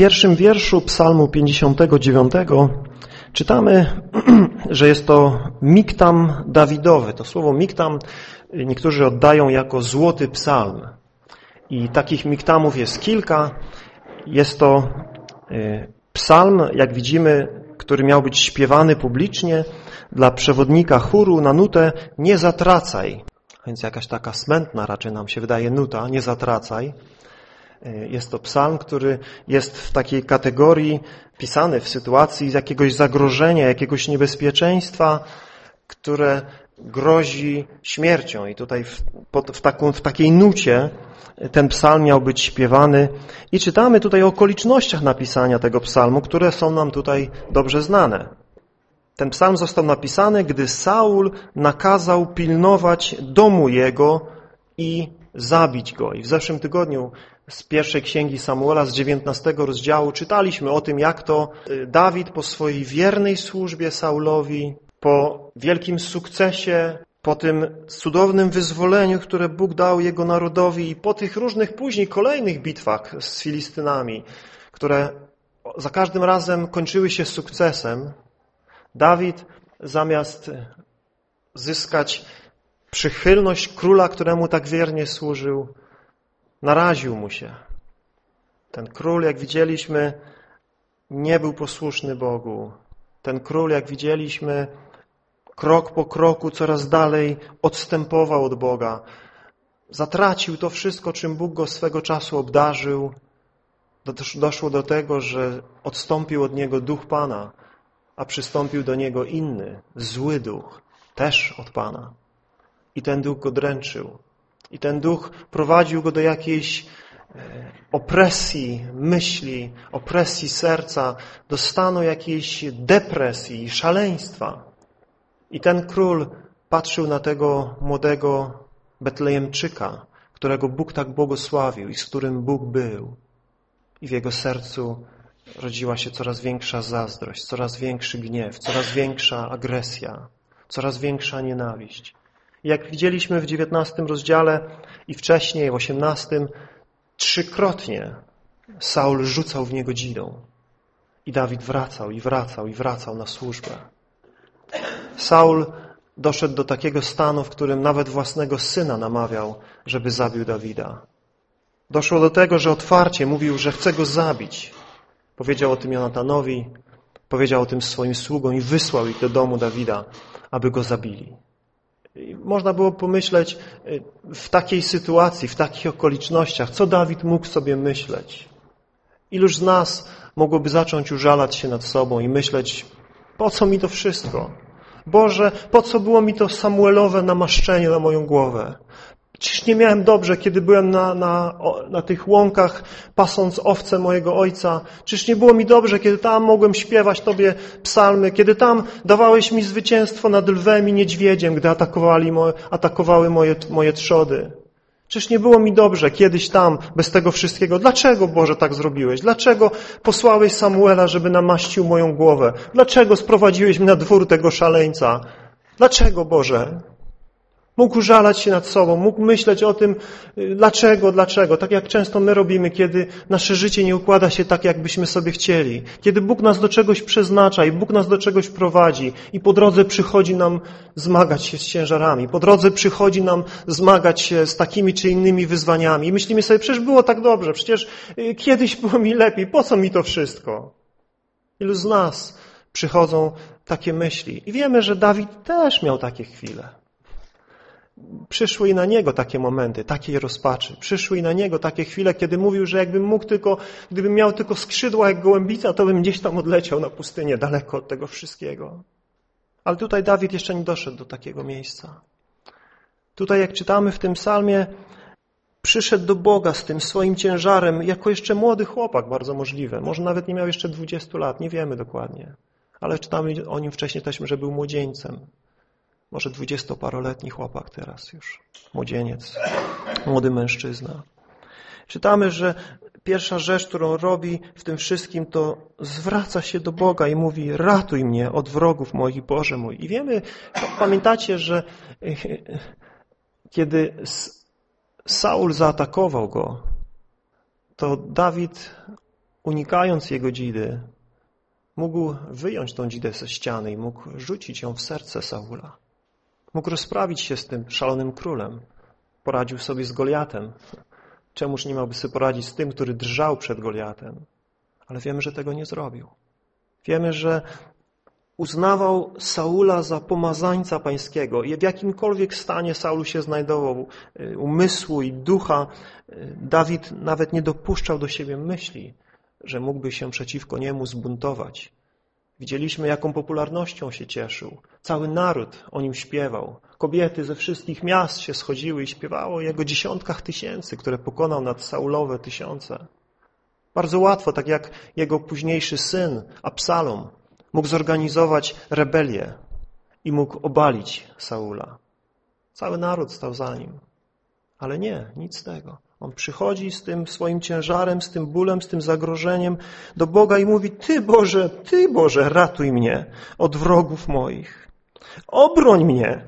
pierwszym wierszu Psalmu 59 czytamy, że jest to miktam Dawidowy. To słowo miktam niektórzy oddają jako złoty psalm. I takich miktamów jest kilka. Jest to y, psalm, jak widzimy, który miał być śpiewany publicznie dla przewodnika chóru na nutę Nie zatracaj. Więc jakaś taka smętna raczej nam się wydaje nuta, nie zatracaj. Y, jest to psalm, który jest w takiej kategorii pisany w sytuacji jakiegoś zagrożenia, jakiegoś niebezpieczeństwa, które grozi śmiercią. I tutaj w, w, taką, w takiej nucie ten psalm miał być śpiewany. I czytamy tutaj o okolicznościach napisania tego psalmu, które są nam tutaj dobrze znane. Ten psalm został napisany, gdy Saul nakazał pilnować domu jego i zabić go. I w zeszłym tygodniu z pierwszej księgi Samuela z 19 rozdziału czytaliśmy o tym, jak to y, Dawid po swojej wiernej służbie Saulowi, po wielkim sukcesie, po tym cudownym wyzwoleniu, które Bóg dał jego narodowi i po tych różnych później kolejnych bitwach z Filistynami, które za każdym razem kończyły się sukcesem, Dawid zamiast zyskać przychylność króla, któremu tak wiernie służył, naraził mu się. Ten król, jak widzieliśmy, nie był posłuszny Bogu. Ten król, jak widzieliśmy, krok po kroku coraz dalej odstępował od Boga. Zatracił to wszystko, czym Bóg go swego czasu obdarzył. Doszło do tego, że odstąpił od niego duch Pana, a przystąpił do niego inny, zły duch, też od Pana. I ten duch go dręczył. I ten duch prowadził go do jakiejś e, opresji myśli, opresji serca, do stanu jakiejś depresji, szaleństwa. I ten król patrzył na tego młodego Betlejemczyka, którego Bóg tak błogosławił i z którym Bóg był. I w jego sercu rodziła się coraz większa zazdrość, coraz większy gniew, coraz większa agresja, coraz większa nienawiść. Jak widzieliśmy w dziewiętnastym rozdziale i wcześniej w osiemnastym, trzykrotnie Saul rzucał w niego dzidą. I Dawid wracał i wracał i wracał na służbę. Saul doszedł do takiego stanu, w którym nawet własnego syna namawiał, żeby zabił Dawida. Doszło do tego, że otwarcie mówił, że chce go zabić. Powiedział o tym Jonatanowi, powiedział o tym swoim sługom i wysłał ich do domu Dawida, aby go zabili. Można było pomyśleć y, w takiej sytuacji, w takich okolicznościach, co Dawid mógł sobie myśleć. Iluż z nas mogłoby zacząć użalać się nad sobą i myśleć, po co mi to wszystko? Boże, po co było mi to Samuelowe namaszczenie na moją głowę? Czyż nie miałem dobrze, kiedy byłem na, na, na tych łąkach, pasąc owce mojego ojca? Czyż nie było mi dobrze, kiedy tam mogłem śpiewać Tobie psalmy? Kiedy tam dawałeś mi zwycięstwo nad lwem i niedźwiedziem, gdy atakowali moje, atakowały moje, moje trzody? Czyż nie było mi dobrze kiedyś tam, bez tego wszystkiego? Dlaczego, Boże, tak zrobiłeś? Dlaczego posłałeś Samuela, żeby namaścił moją głowę? Dlaczego sprowadziłeś mnie na dwór tego szaleńca? Dlaczego, Boże? Mógł żalać się nad sobą, mógł myśleć o tym, y, dlaczego, dlaczego, tak jak często my robimy, kiedy nasze życie nie układa się tak, jakbyśmy sobie chcieli. Kiedy Bóg nas do czegoś przeznacza i Bóg nas do czegoś prowadzi i po drodze przychodzi nam zmagać się z ciężarami, po drodze przychodzi nam zmagać się z takimi czy innymi wyzwaniami. I myślimy sobie, przecież było tak dobrze, przecież y, kiedyś było mi lepiej, po co mi to wszystko? Ilu z nas przychodzą takie myśli? I wiemy, że Dawid też miał takie chwile. Przyszły i na niego takie momenty, takiej rozpaczy. Przyszły i na niego takie chwile, kiedy mówił, że jakbym mógł tylko, gdybym miał tylko skrzydła jak gołębica, to bym gdzieś tam odleciał na pustynię, daleko od tego wszystkiego. Ale tutaj Dawid jeszcze nie doszedł do takiego miejsca. Tutaj, jak czytamy w tym psalmie, przyszedł do Boga z tym swoim ciężarem jako jeszcze młody chłopak, bardzo możliwe. Może nawet nie miał jeszcze 20 lat, nie wiemy dokładnie. Ale czytamy o nim wcześniej też, że był młodzieńcem może dwudziestoparoletni chłopak teraz już, młodzieniec, młody mężczyzna. Czytamy, że pierwsza rzecz, którą robi w tym wszystkim, to zwraca się do Boga i mówi, ratuj mnie od wrogów moich, Boże mój. I wiemy, pamiętacie, że kiedy Saul zaatakował go, to Dawid unikając jego dzidy, mógł wyjąć tą dzidę ze ściany i mógł rzucić ją w serce Saula. Mógł rozprawić się z tym szalonym królem. Poradził sobie z Goliatem. Czemuż nie miałby sobie poradzić z tym, który drżał przed Goliatem? Ale wiemy, że tego nie zrobił. Wiemy, że uznawał Saula za pomazańca pańskiego i w jakimkolwiek stanie Saul się znajdował, y, umysłu i ducha, y, Dawid nawet nie dopuszczał do siebie myśli, że mógłby się przeciwko niemu zbuntować. Widzieliśmy, jaką popularnością się cieszył. Cały naród o nim śpiewał. Kobiety ze wszystkich miast się schodziły i śpiewało o jego dziesiątkach tysięcy, które pokonał nad Saulowe tysiące. Bardzo łatwo, tak jak jego późniejszy syn, Absalom, mógł zorganizować rebelię i mógł obalić Saula. Cały naród stał za nim. Ale nie, nic z tego. On przychodzi z tym swoim ciężarem, z tym bólem, z tym zagrożeniem do Boga i mówi, Ty Boże, Ty Boże, ratuj mnie od wrogów moich. Obroń mnie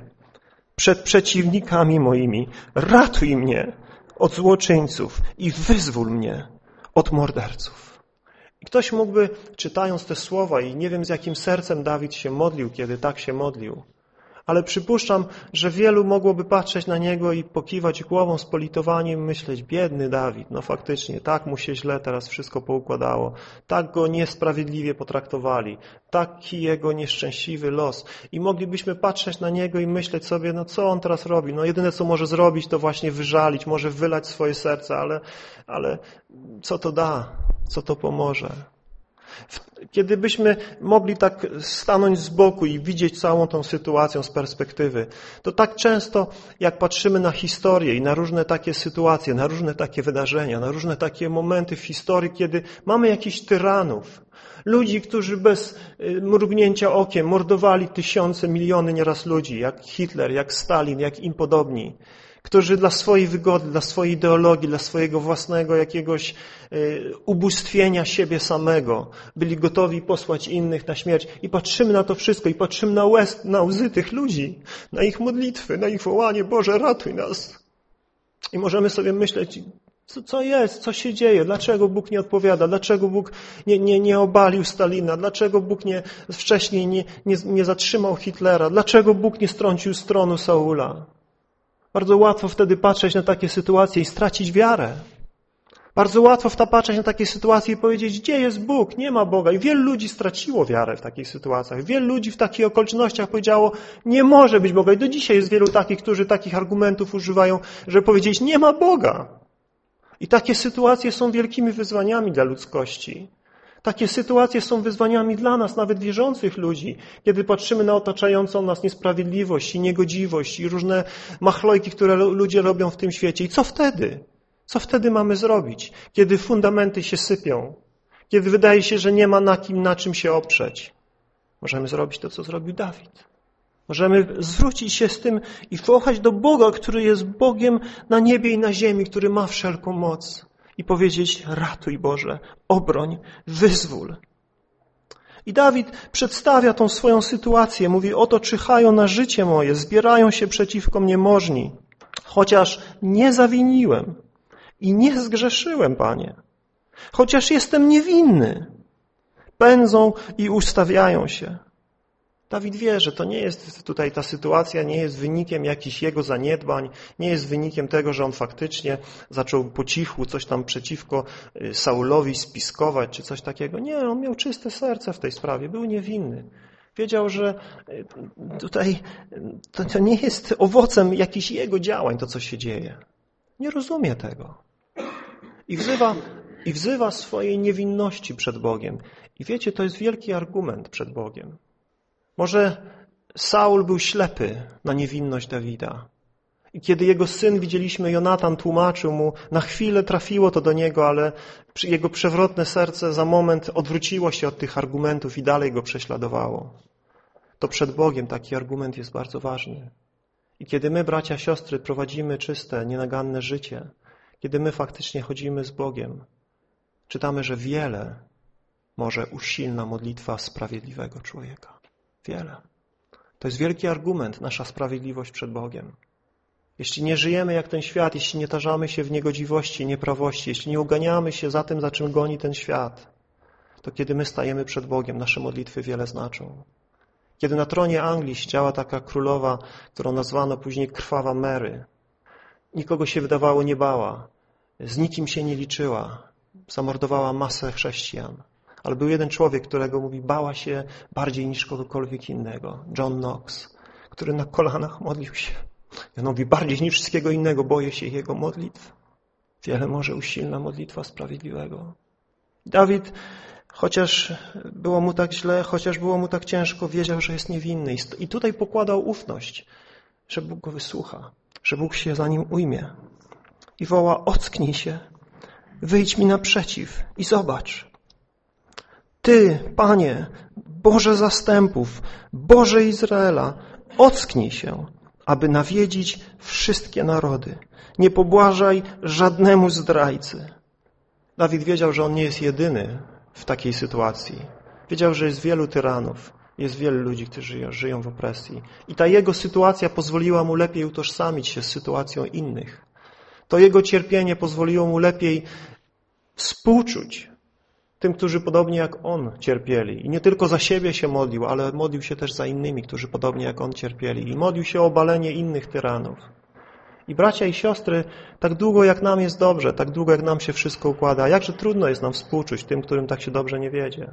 przed przeciwnikami moimi. Ratuj mnie od złoczyńców i wyzwól mnie od morderców. I ktoś mógłby, czytając te słowa i nie wiem z jakim sercem Dawid się modlił, kiedy tak się modlił, ale przypuszczam, że wielu mogłoby patrzeć na niego i pokiwać głową z politowaniem, myśleć, biedny Dawid, no faktycznie, tak mu się źle teraz wszystko poukładało, tak go niesprawiedliwie potraktowali, taki jego nieszczęśliwy los. I moglibyśmy patrzeć na niego i myśleć sobie, no co on teraz robi? No jedyne, co może zrobić, to właśnie wyżalić, może wylać swoje serce, ale, ale co to da? Co to pomoże? Kiedy byśmy mogli tak stanąć z boku i widzieć całą tą sytuację z perspektywy, to tak często, jak patrzymy na historię i na różne takie sytuacje, na różne takie wydarzenia, na różne takie momenty w historii, kiedy mamy jakichś tyranów, ludzi, którzy bez y, mrugnięcia okiem mordowali tysiące, miliony nieraz ludzi, jak Hitler, jak Stalin, jak im podobni, którzy dla swojej wygody, dla swojej ideologii, dla swojego własnego jakiegoś y, ubóstwienia siebie samego byli gotowi posłać innych na śmierć. I patrzymy na to wszystko i patrzymy na, łez, na łzy tych ludzi, na ich modlitwy, na ich wołanie, Boże ratuj nas. I możemy sobie myśleć, co, co jest, co się dzieje, dlaczego Bóg nie odpowiada, dlaczego Bóg nie, nie, nie obalił Stalina, dlaczego Bóg nie, wcześniej nie, nie, nie zatrzymał Hitlera, dlaczego Bóg nie strącił stronu Saula. Bardzo łatwo wtedy patrzeć na takie sytuacje i stracić wiarę. Bardzo łatwo w patrzeć na takie sytuacje i powiedzieć, gdzie jest Bóg? Nie ma Boga. I wielu ludzi straciło wiarę w takich sytuacjach. Wielu ludzi w takich okolicznościach powiedziało, nie może być Boga. I do dzisiaj jest wielu takich, którzy takich argumentów używają, żeby powiedzieć, nie ma Boga. I takie sytuacje są wielkimi wyzwaniami dla ludzkości. Takie sytuacje są wyzwaniami dla nas, nawet wierzących ludzi, kiedy patrzymy na otaczającą nas niesprawiedliwość i niegodziwość i różne machlojki, które ludzie robią w tym świecie. I co wtedy? Co wtedy mamy zrobić, kiedy fundamenty się sypią? Kiedy wydaje się, że nie ma na kim, na czym się oprzeć? Możemy zrobić to, co zrobił Dawid. Możemy zwrócić się z tym i wołać do Boga, który jest Bogiem na niebie i na ziemi, który ma wszelką moc i powiedzieć ratuj Boże, obroń, wyzwól. I Dawid przedstawia tą swoją sytuację. Mówi, oto czyhają na życie moje, zbierają się przeciwko mnie możni. Chociaż nie zawiniłem i nie zgrzeszyłem, Panie. Chociaż jestem niewinny. Pędzą i ustawiają się. Dawid wie, że to nie jest tutaj ta sytuacja, nie jest wynikiem jakichś jego zaniedbań, nie jest wynikiem tego, że on faktycznie zaczął po cichu coś tam przeciwko y, Saulowi spiskować, czy coś takiego. Nie, on miał czyste serce w tej sprawie, był niewinny. Wiedział, że y, tutaj to, to nie jest owocem jakichś jego działań, to co się dzieje. Nie rozumie tego. I wzywa, I wzywa swojej niewinności przed Bogiem. I wiecie, to jest wielki argument przed Bogiem. Może Saul był ślepy na niewinność Dawida. I kiedy jego syn, widzieliśmy, Jonatan tłumaczył mu, na chwilę trafiło to do niego, ale jego przewrotne serce za moment odwróciło się od tych argumentów i dalej go prześladowało. To przed Bogiem taki argument jest bardzo ważny. I kiedy my, bracia, siostry, prowadzimy czyste, nienaganne życie, kiedy my faktycznie chodzimy z Bogiem, czytamy, że wiele może usilna modlitwa sprawiedliwego człowieka. Wiele. To jest wielki argument, nasza sprawiedliwość przed Bogiem. jeśli nie żyjemy jak ten świat, jeśli nie tarzamy się w niegodziwości, nieprawości, jeśli nie uganiamy się za tym, za czym goni ten świat, to kiedy my stajemy przed Bogiem, nasze modlitwy wiele znaczą. Kiedy na tronie Anglii siedziała taka królowa, którą nazwano później Krwawa Mary, nikogo się wydawało nie bała, z nikim się nie liczyła, zamordowała masę chrześcijan. Ale był jeden człowiek, którego mówi, bała się bardziej niż kogokolwiek innego. John Knox, który na kolanach modlił się. I on mówi, bardziej niż wszystkiego innego boję się jego modlitw. Wiele może usilna modlitwa sprawiedliwego. Dawid, chociaż było mu tak źle, chociaż było mu tak ciężko, wiedział, że jest niewinny. I tutaj pokładał ufność, że Bóg go wysłucha, że Bóg się za nim ujmie. I woła, ocknij się, wyjdź mi naprzeciw i zobacz. Ty, Panie, Boże zastępów, Boże Izraela, ocknij się, aby nawiedzić wszystkie narody. Nie pobłażaj żadnemu zdrajcy. Dawid wiedział, że on nie jest jedyny w takiej sytuacji. Wiedział, że jest wielu tyranów, jest wielu ludzi, którzy żyją w opresji. I ta jego sytuacja pozwoliła mu lepiej utożsamić się z sytuacją innych. To jego cierpienie pozwoliło mu lepiej współczuć tym, którzy podobnie jak on cierpieli. I nie tylko za siebie się modlił, ale modlił się też za innymi, którzy podobnie jak on cierpieli. I modlił się o obalenie innych tyranów. I bracia i siostry, tak długo jak nam jest dobrze, tak długo jak nam się wszystko układa, jakże trudno jest nam współczuć tym, którym tak się dobrze nie wiedzie.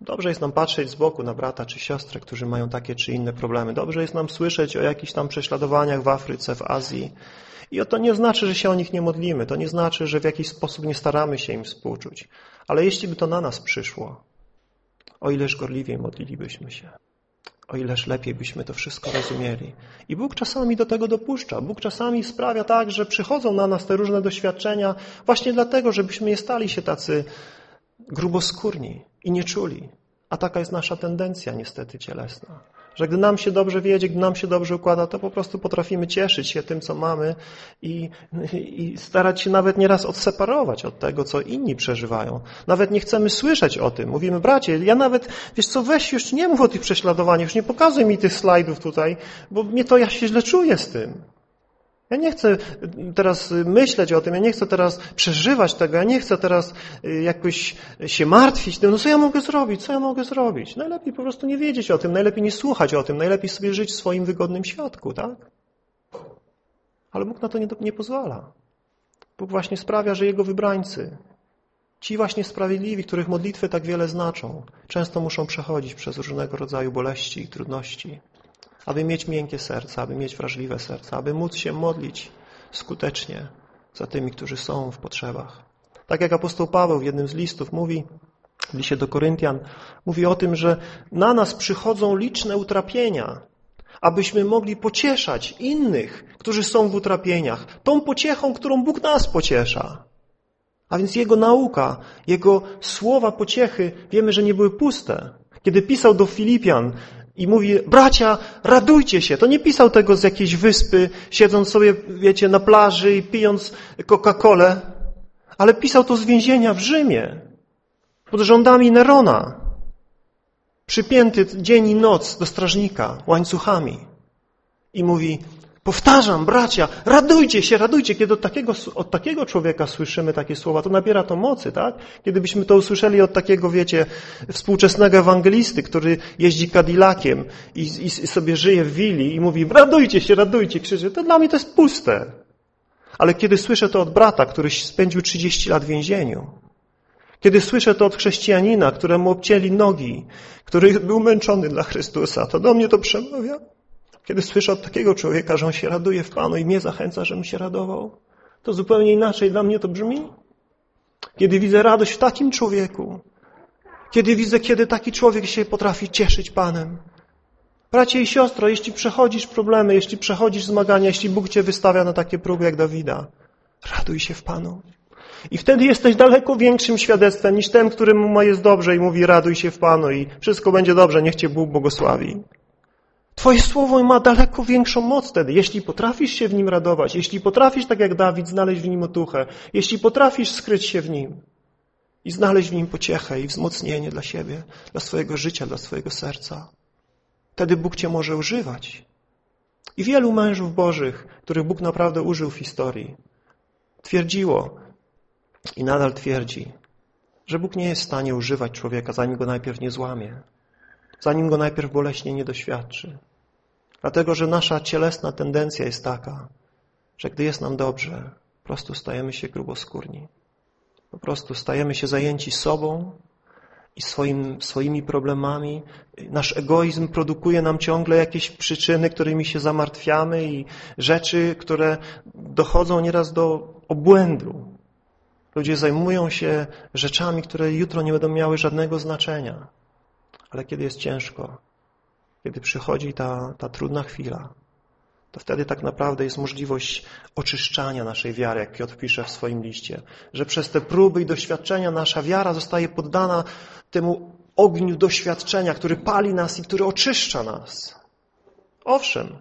Dobrze jest nam patrzeć z boku na brata czy siostrę, którzy mają takie czy inne problemy. Dobrze jest nam słyszeć o jakichś tam prześladowaniach w Afryce, w Azji. I to nie znaczy, że się o nich nie modlimy. To nie znaczy, że w jakiś sposób nie staramy się im współczuć. Ale jeśli by to na nas przyszło, o ileż gorliwiej modlilibyśmy się, o ileż lepiej byśmy to wszystko rozumieli. I Bóg czasami do tego dopuszcza. Bóg czasami sprawia tak, że przychodzą na nas te różne doświadczenia właśnie dlatego, żebyśmy nie stali się tacy gruboskórni i nie czuli. A taka jest nasza tendencja niestety cielesna. Że gdy nam się dobrze wiedzie, gdy nam się dobrze układa, to po prostu potrafimy cieszyć się tym, co mamy i, i starać się nawet nieraz odseparować od tego, co inni przeżywają. Nawet nie chcemy słyszeć o tym. Mówimy, bracie, ja nawet, wiesz co, weź już nie mów o tych prześladowaniach, już nie pokazuj mi tych slajdów tutaj, bo mnie to, ja się źle czuję z tym. Ja nie chcę teraz myśleć o tym, ja nie chcę teraz przeżywać tego, ja nie chcę teraz y, jakoś się martwić tym, no co ja mogę zrobić, co ja mogę zrobić? Najlepiej po prostu nie wiedzieć o tym, najlepiej nie słuchać o tym, najlepiej sobie żyć w swoim wygodnym świadku, tak? Ale Bóg na to nie, nie pozwala. Bóg właśnie sprawia, że Jego wybrańcy, ci właśnie sprawiedliwi, których modlitwy tak wiele znaczą, często muszą przechodzić przez różnego rodzaju boleści i trudności aby mieć miękkie serce, aby mieć wrażliwe serce, aby móc się modlić skutecznie za tymi, którzy są w potrzebach. Tak jak apostoł Paweł w jednym z listów mówi, w liście do Koryntian, mówi o tym, że na nas przychodzą liczne utrapienia, abyśmy mogli pocieszać innych, którzy są w utrapieniach, tą pociechą, którą Bóg nas pociesza. A więc Jego nauka, Jego słowa pociechy, wiemy, że nie były puste. Kiedy pisał do Filipian, i mówi, bracia, radujcie się. To nie pisał tego z jakiejś wyspy, siedząc sobie, wiecie, na plaży i pijąc Coca-Colę, ale pisał to z więzienia w Rzymie, pod rządami Nerona, przypięty dzień i noc do strażnika łańcuchami. I mówi, Powtarzam, bracia, radujcie się, radujcie. Kiedy od takiego, od takiego człowieka słyszymy takie słowa, to nabiera to mocy, tak? Kiedybyśmy to usłyszeli od takiego, wiecie, współczesnego ewangelisty, który jeździ Cadillaciem i, i sobie żyje w willi i mówi, radujcie się, radujcie, krzyczy, to dla mnie to jest puste. Ale kiedy słyszę to od brata, który spędził 30 lat w więzieniu, kiedy słyszę to od chrześcijanina, któremu obcięli nogi, który był męczony dla Chrystusa, to do mnie to przemawia. Kiedy słyszę od takiego człowieka, że on się raduje w Panu i mnie zachęca, żebym się radował, to zupełnie inaczej dla mnie to brzmi. Kiedy widzę radość w takim człowieku, kiedy widzę, kiedy taki człowiek się potrafi cieszyć Panem. Bracie i siostro, jeśli przechodzisz problemy, jeśli przechodzisz zmagania, jeśli Bóg Cię wystawia na takie próby jak Dawida, raduj się w Panu. I wtedy jesteś daleko większym świadectwem niż ten, któremu jest dobrze i mówi raduj się w Panu i wszystko będzie dobrze, niech Cię Bóg błogosławi. Twoje słowo ma daleko większą moc wtedy. Jeśli potrafisz się w nim radować, jeśli potrafisz, tak jak Dawid, znaleźć w nim otuchę, jeśli potrafisz skryć się w nim i znaleźć w nim pociechę i wzmocnienie dla siebie, dla swojego życia, dla swojego serca, wtedy Bóg Cię może używać. I wielu mężów bożych, których Bóg naprawdę użył w historii, twierdziło i nadal twierdzi, że Bóg nie jest w stanie używać człowieka, zanim go najpierw nie złamie, zanim go najpierw boleśnie nie doświadczy. Dlatego, że nasza cielesna tendencja jest taka, że gdy jest nam dobrze, po prostu stajemy się gruboskórni. Po prostu stajemy się zajęci sobą i swoim, swoimi problemami. Nasz egoizm produkuje nam ciągle jakieś przyczyny, którymi się zamartwiamy i rzeczy, które dochodzą nieraz do obłędu. Ludzie zajmują się rzeczami, które jutro nie będą miały żadnego znaczenia. Ale kiedy jest ciężko, kiedy przychodzi ta, ta trudna chwila, to wtedy tak naprawdę jest możliwość oczyszczania naszej wiary, jak Piotr pisze w swoim liście, że przez te próby i doświadczenia nasza wiara zostaje poddana temu ogniu doświadczenia, który pali nas i który oczyszcza nas. Owszem,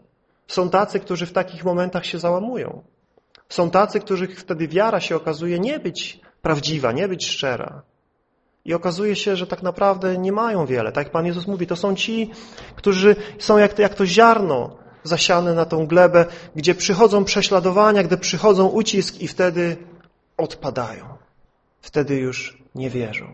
są tacy, którzy w takich momentach się załamują. Są tacy, których wtedy wiara się okazuje nie być prawdziwa, nie być szczera. I okazuje się, że tak naprawdę nie mają wiele. Tak jak Pan Jezus mówi, to są ci, którzy są jak jak to ziarno zasiane na tą glebę, gdzie przychodzą prześladowania, gdy przychodzą ucisk i wtedy odpadają. Wtedy już nie wierzą.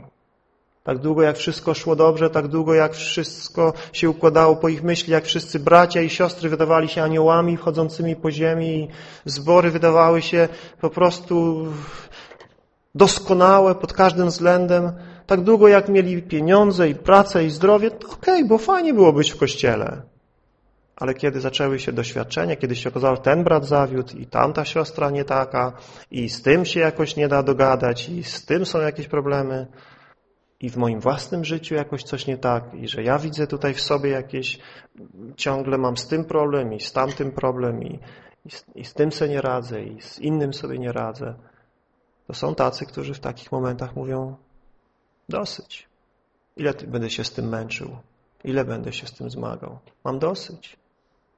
Tak długo jak wszystko szło dobrze, tak długo jak wszystko się układało po ich myśli, jak wszyscy bracia i siostry wydawali się aniołami wchodzącymi po ziemi i zbory wydawały się po prostu doskonałe pod każdym względem, tak długo jak mieli pieniądze i pracę i zdrowie, to okej, okay, bo fajnie było być w kościele. Ale kiedy zaczęły się doświadczenia, kiedy się okazało, że ten brat zawiódł i tamta siostra nie taka i z tym się jakoś nie da dogadać i z tym są jakieś problemy i w moim własnym życiu jakoś coś nie tak i że ja widzę tutaj w sobie jakieś, ciągle mam z tym problem i z tamtym problem i, i, z, i z tym sobie nie radzę i z innym sobie nie radzę. To są tacy, którzy w takich momentach mówią dosyć. Ile będę się z tym męczył? Ile będę się z tym zmagał? Mam dosyć.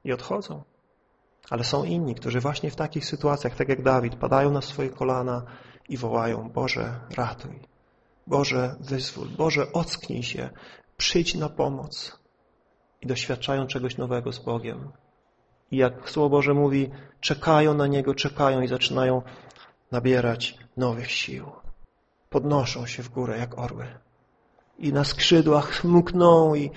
I odchodzą. Ale są inni, którzy właśnie w takich sytuacjach, tak jak Dawid, padają na swoje kolana i wołają Boże, ratuj. Boże, wyzwól. Boże, ocknij się. Przyjdź na pomoc. I doświadczają czegoś nowego z Bogiem. I jak Słowo Boże mówi, czekają na Niego, czekają i zaczynają nabierać nowych sił. Podnoszą się w górę jak orły. I na skrzydłach mkną i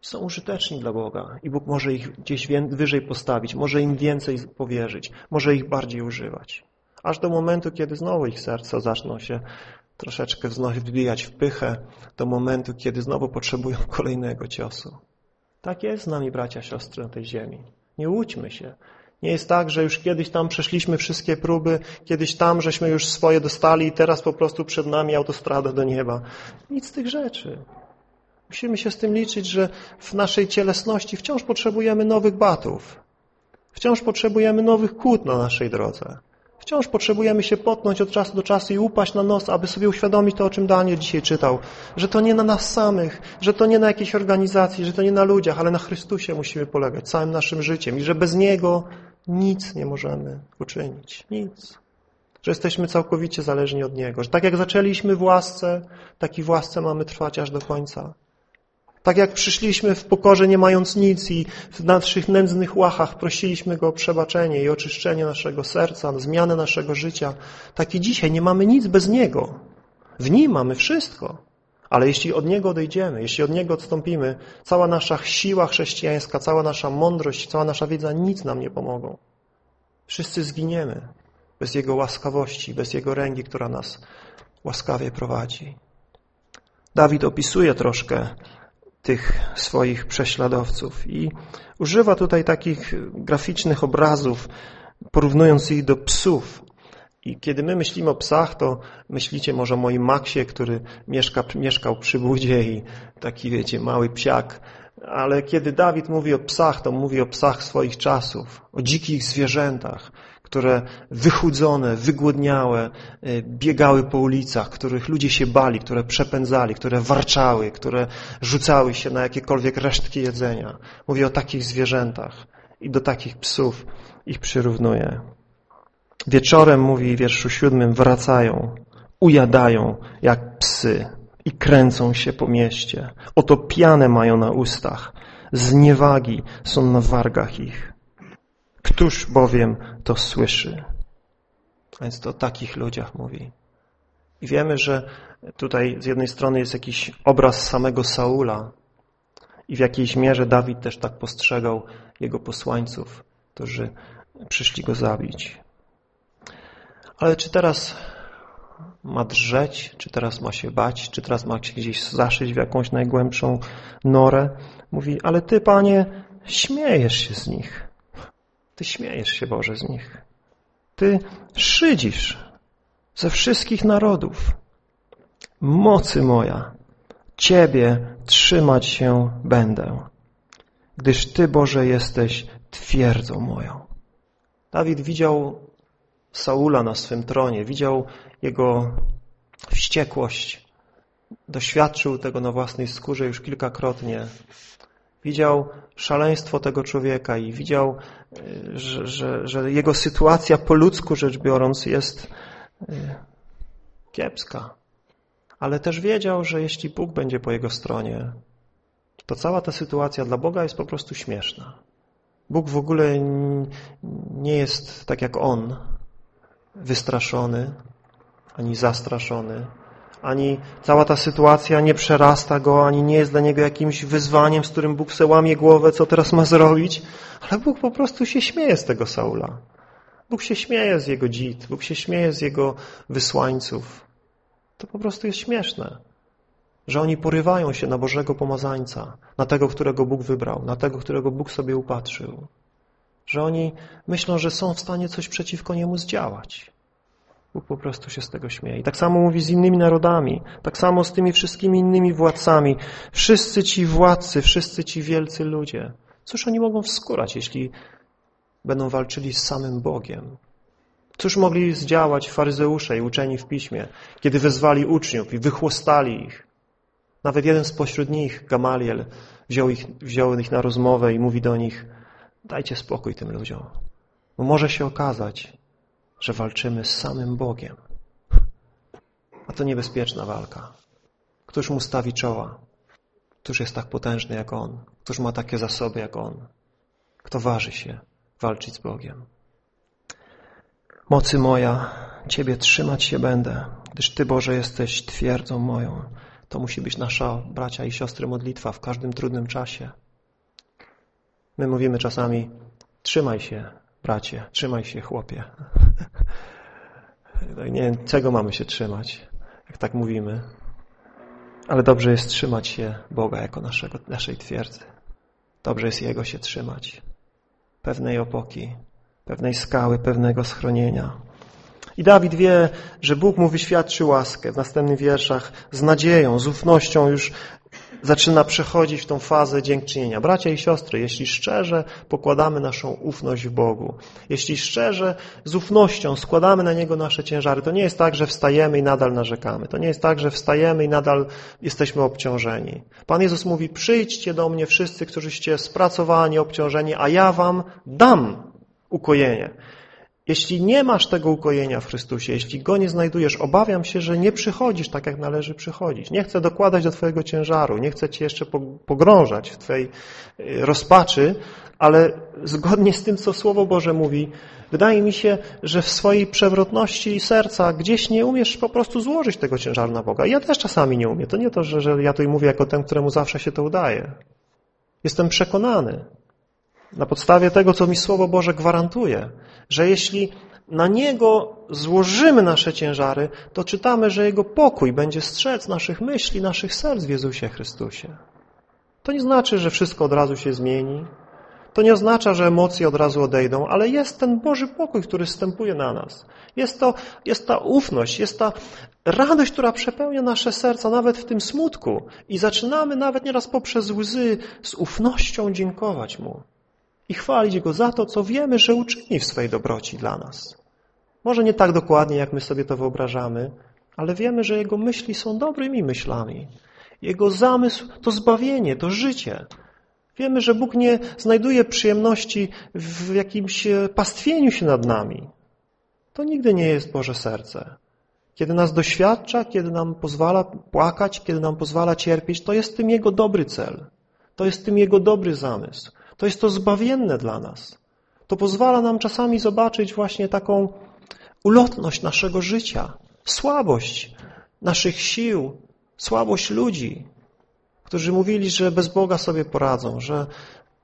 są użyteczni dla Boga. I Bóg może ich gdzieś wyżej postawić, może im więcej powierzyć, może ich bardziej używać. Aż do momentu, kiedy znowu ich serca zaczną się troszeczkę wbijać w pychę, do momentu, kiedy znowu potrzebują kolejnego ciosu. Tak jest z nami, bracia, siostry, na tej ziemi. Nie łudźmy się. Nie jest tak, że już kiedyś tam przeszliśmy wszystkie próby, kiedyś tam żeśmy już swoje dostali i teraz po prostu przed nami autostrada do nieba. Nic z tych rzeczy. Musimy się z tym liczyć, że w naszej cielesności wciąż potrzebujemy nowych batów. Wciąż potrzebujemy nowych kłód na naszej drodze. Wciąż potrzebujemy się potnąć od czasu do czasu i upaść na nos, aby sobie uświadomić to, o czym Daniel dzisiaj czytał. Że to nie na nas samych, że to nie na jakiejś organizacji, że to nie na ludziach, ale na Chrystusie musimy polegać całym naszym życiem i że bez Niego nic nie możemy uczynić. Nic. Że jesteśmy całkowicie zależni od Niego. Że tak jak zaczęliśmy w łasce, tak i w łasce mamy trwać aż do końca. Tak jak przyszliśmy w pokorze nie mając nic i w naszych nędznych łachach prosiliśmy Go o przebaczenie i oczyszczenie naszego serca, zmianę naszego życia, tak i dzisiaj nie mamy nic bez Niego. W Nim mamy wszystko. Ale jeśli od Niego odejdziemy, jeśli od Niego odstąpimy, cała nasza siła chrześcijańska, cała nasza mądrość, cała nasza wiedza nic nam nie pomogą. Wszyscy zginiemy bez Jego łaskawości, bez Jego ręki, która nas łaskawie prowadzi. Dawid opisuje troszkę tych swoich prześladowców. I używa tutaj takich graficznych obrazów, porównując ich do psów. I kiedy my myślimy o psach, to myślicie może o moim Maxie, który mieszka, mieszkał przy budzie i taki, wiecie, mały psiak. Ale kiedy Dawid mówi o psach, to mówi o psach swoich czasów, o dzikich zwierzętach, które wychudzone, wygłodniałe, y, biegały po ulicach, których ludzie się bali, które przepędzali, które warczały, które rzucały się na jakiekolwiek resztki jedzenia. Mówię o takich zwierzętach i do takich psów ich przyrównuję. Wieczorem, mówi w wierszu siódmym, wracają, ujadają jak psy i kręcą się po mieście. Oto pianę mają na ustach, zniewagi są na wargach ich. Któż bowiem to słyszy? A więc to o takich ludziach mówi. I wiemy, że tutaj z jednej strony jest jakiś obraz samego Saula i w jakiejś mierze Dawid też tak postrzegał jego posłańców, którzy przyszli go zabić. Ale czy teraz ma drżeć, czy teraz ma się bać, czy teraz ma się gdzieś zaszyć w jakąś najgłębszą norę? Mówi, ale Ty, Panie, śmiejesz się z nich. Ty śmiejesz się, Boże, z nich. Ty szydzisz ze wszystkich narodów. Mocy moja, Ciebie trzymać się będę, gdyż Ty, Boże, jesteś twierdzą moją. Dawid widział Saula na swym tronie, widział jego wściekłość, doświadczył tego na własnej skórze już kilkakrotnie. Widział szaleństwo tego człowieka i widział, y, że, że, że jego sytuacja po ludzku rzecz biorąc jest y, kiepska. Ale też wiedział, że jeśli Bóg będzie po jego stronie, to cała ta sytuacja dla Boga jest po prostu śmieszna. Bóg w ogóle nie jest tak jak On, wystraszony, ani zastraszony, ani cała ta sytuacja nie przerasta go, ani nie jest dla niego jakimś wyzwaniem, z którym Bóg se łamie głowę, co teraz ma zrobić, ale Bóg po prostu się śmieje z tego Saula. Bóg się śmieje z jego dzit, Bóg się śmieje z jego wysłańców. To po prostu jest śmieszne, że oni porywają się na Bożego Pomazańca, na tego, którego Bóg wybrał, na tego, którego Bóg sobie upatrzył. Że oni myślą, że są w stanie coś przeciwko niemu zdziałać. Bóg po prostu się z tego śmieje. I tak samo mówi z innymi narodami, tak samo z tymi wszystkimi innymi władcami. Wszyscy ci władcy, wszyscy ci wielcy ludzie. Cóż oni mogą wskurać, jeśli będą walczyli z samym Bogiem? Cóż mogli zdziałać faryzeusze i uczeni w piśmie, kiedy wezwali uczniów i wychłostali ich? Nawet jeden spośród nich, Gamaliel, wziął ich, wziął ich na rozmowę i mówi do nich, dajcie spokój tym ludziom. Bo może się okazać, że walczymy z samym Bogiem. A to niebezpieczna walka. Któż mu stawi czoła? Któż jest tak potężny jak On? Któż ma takie zasoby jak On? Kto waży się walczyć z Bogiem? Mocy moja, Ciebie trzymać się będę, gdyż Ty, Boże, jesteś twierdzą moją. To musi być nasza, bracia i siostry, modlitwa w każdym trudnym czasie. My mówimy czasami, trzymaj się, bracie, trzymaj się, chłopie. Nie wiem, czego mamy się trzymać, jak tak mówimy. Ale dobrze jest trzymać się Boga jako naszego, naszej twierdzy. Dobrze jest Jego się trzymać. Pewnej opoki, pewnej skały, pewnego schronienia. I Dawid wie, że Bóg mu wyświadczy łaskę w następnych wierszach z nadzieją, z ufnością już zaczyna przechodzić w tą fazę dziękczynienia. Bracia i siostry, jeśli szczerze pokładamy naszą ufność w Bogu, jeśli szczerze z ufnością składamy na Niego nasze ciężary, to nie jest tak, że wstajemy i nadal narzekamy. To nie jest tak, że wstajemy i nadal jesteśmy obciążeni. Pan Jezus mówi, przyjdźcie do mnie wszyscy, którzyście spracowani, obciążeni, a ja wam dam ukojenie. Jeśli nie masz tego ukojenia w Chrystusie, jeśli go nie znajdujesz, obawiam się, że nie przychodzisz tak, jak należy przychodzić. Nie chcę dokładać do Twojego ciężaru, nie chcę Cię jeszcze pogrążać w Twojej y, rozpaczy, ale zgodnie z tym, co Słowo Boże mówi, wydaje mi się, że w swojej przewrotności serca gdzieś nie umiesz po prostu złożyć tego ciężaru na Boga. Ja też czasami nie umiem. To nie to, że, że ja tu mówię jako ten, któremu zawsze się to udaje. Jestem przekonany, na podstawie tego, co mi Słowo Boże gwarantuje, że jeśli na Niego złożymy nasze ciężary, to czytamy, że Jego pokój będzie strzec naszych myśli, naszych serc w Jezusie Chrystusie. To nie znaczy, że wszystko od razu się zmieni. To nie oznacza, że emocje od razu odejdą, ale jest ten Boży pokój, który wstępuje na nas. Jest, to, jest ta ufność, jest ta radość, która przepełnia nasze serca nawet w tym smutku. I zaczynamy nawet nieraz poprzez łzy z ufnością dziękować Mu i chwalić Go za to, co wiemy, że uczyni w swojej dobroci dla nas. Może nie tak dokładnie, jak my sobie to wyobrażamy, ale wiemy, że Jego myśli są dobrymi myślami. Jego zamysł to zbawienie, to życie. Wiemy, że Bóg nie znajduje przyjemności w jakimś pastwieniu się nad nami. To nigdy nie jest Boże serce. Kiedy nas doświadcza, kiedy nam pozwala płakać, kiedy nam pozwala cierpieć, to jest tym Jego dobry cel. To jest tym Jego dobry zamysł. To jest to zbawienne dla nas. To pozwala nam czasami zobaczyć właśnie taką ulotność naszego życia, słabość naszych sił, słabość ludzi, którzy mówili, że bez Boga sobie poradzą, że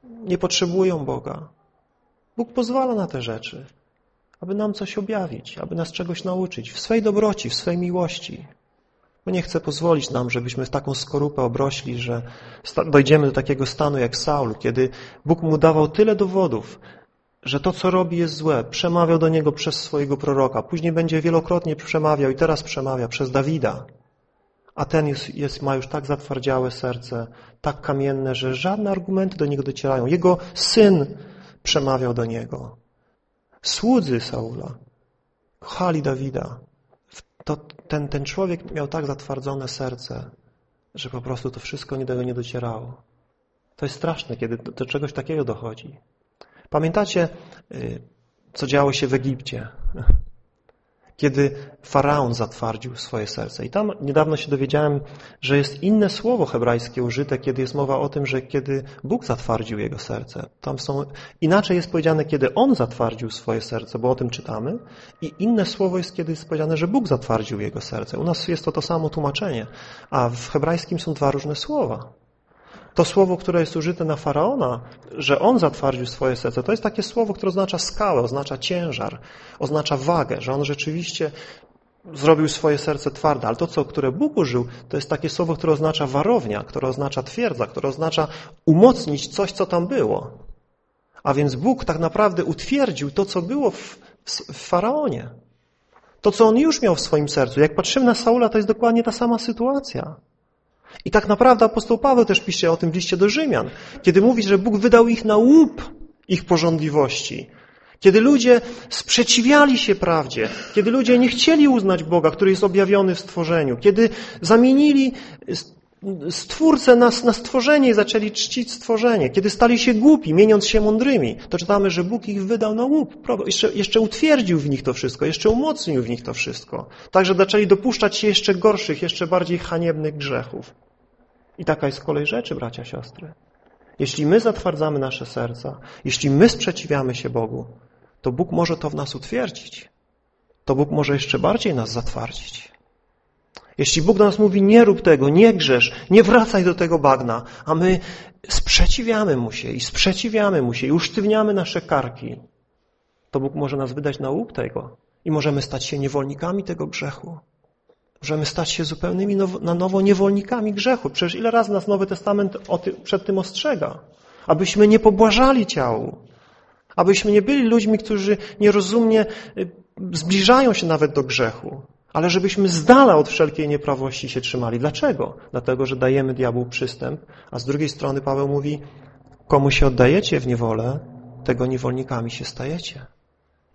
nie potrzebują Boga. Bóg pozwala na te rzeczy, aby nam coś objawić, aby nas czegoś nauczyć w swej dobroci, w swej miłości. Bo nie chce pozwolić nam, żebyśmy w taką skorupę obrośli, że dojdziemy do takiego stanu jak Saul, kiedy Bóg mu dawał tyle dowodów, że to, co robi, jest złe. Przemawiał do niego przez swojego proroka. Później będzie wielokrotnie przemawiał i teraz przemawia przez Dawida. A ten jest, jest, ma już tak zatwardziałe serce, tak kamienne, że żadne argumenty do niego docierają. Jego syn przemawiał do niego. Słudzy Saula kochali Dawida. To, ten, ten człowiek miał tak zatwardzone serce, że po prostu to wszystko do niego nie docierało. To jest straszne, kiedy do, do czegoś takiego dochodzi. Pamiętacie, y, co działo się w Egipcie? Kiedy Faraon zatwardził swoje serce. I tam niedawno się dowiedziałem, że jest inne słowo hebrajskie użyte, kiedy jest mowa o tym, że kiedy Bóg zatwardził jego serce. Tam są, inaczej jest powiedziane, kiedy On zatwardził swoje serce, bo o tym czytamy. I inne słowo jest, kiedy jest powiedziane, że Bóg zatwardził jego serce. U nas jest to to samo tłumaczenie, a w hebrajskim są dwa różne słowa. To słowo, które jest użyte na Faraona, że on zatwardził swoje serce, to jest takie słowo, które oznacza skałę, oznacza ciężar, oznacza wagę, że on rzeczywiście zrobił swoje serce twarde, ale to, co, które Bóg użył, to jest takie słowo, które oznacza warownia, które oznacza twierdza, które oznacza umocnić coś, co tam było. A więc Bóg tak naprawdę utwierdził to, co było w, w Faraonie. To, co on już miał w swoim sercu. Jak patrzymy na Saula, to jest dokładnie ta sama sytuacja. I tak naprawdę apostoł Paweł też pisze o tym w liście do Rzymian, kiedy mówi, że Bóg wydał ich na łup ich porządliwości. Kiedy ludzie sprzeciwiali się prawdzie, kiedy ludzie nie chcieli uznać Boga, który jest objawiony w stworzeniu, kiedy zamienili Stwórcę na, na stworzenie i zaczęli czcić stworzenie. Kiedy stali się głupi, mieniąc się mądrymi, to czytamy, że Bóg ich wydał na łup. Jeszcze, jeszcze utwierdził w nich to wszystko, jeszcze umocnił w nich to wszystko. Także zaczęli dopuszczać się jeszcze gorszych, jeszcze bardziej haniebnych grzechów. I taka jest kolej rzeczy, bracia, siostry. Jeśli my zatwardzamy nasze serca, jeśli my sprzeciwiamy się Bogu, to Bóg może to w nas utwierdzić. To Bóg może jeszcze bardziej nas zatwardzić. Jeśli Bóg do nas mówi, nie rób tego, nie grzesz, nie wracaj do tego bagna, a my sprzeciwiamy Mu się i sprzeciwiamy Mu się i usztywniamy nasze karki, to Bóg może nas wydać na łup tego i możemy stać się niewolnikami tego grzechu. Możemy stać się zupełnymi na nowo niewolnikami grzechu. Przecież ile razy nas Nowy Testament przed tym ostrzega? Abyśmy nie pobłażali ciału. Abyśmy nie byli ludźmi, którzy nierozumnie y, zbliżają się nawet do grzechu ale żebyśmy z dala od wszelkiej nieprawości się trzymali. Dlaczego? Dlatego, że dajemy diabłu przystęp, a z drugiej strony Paweł mówi, komu się oddajecie w niewolę, tego niewolnikami się stajecie.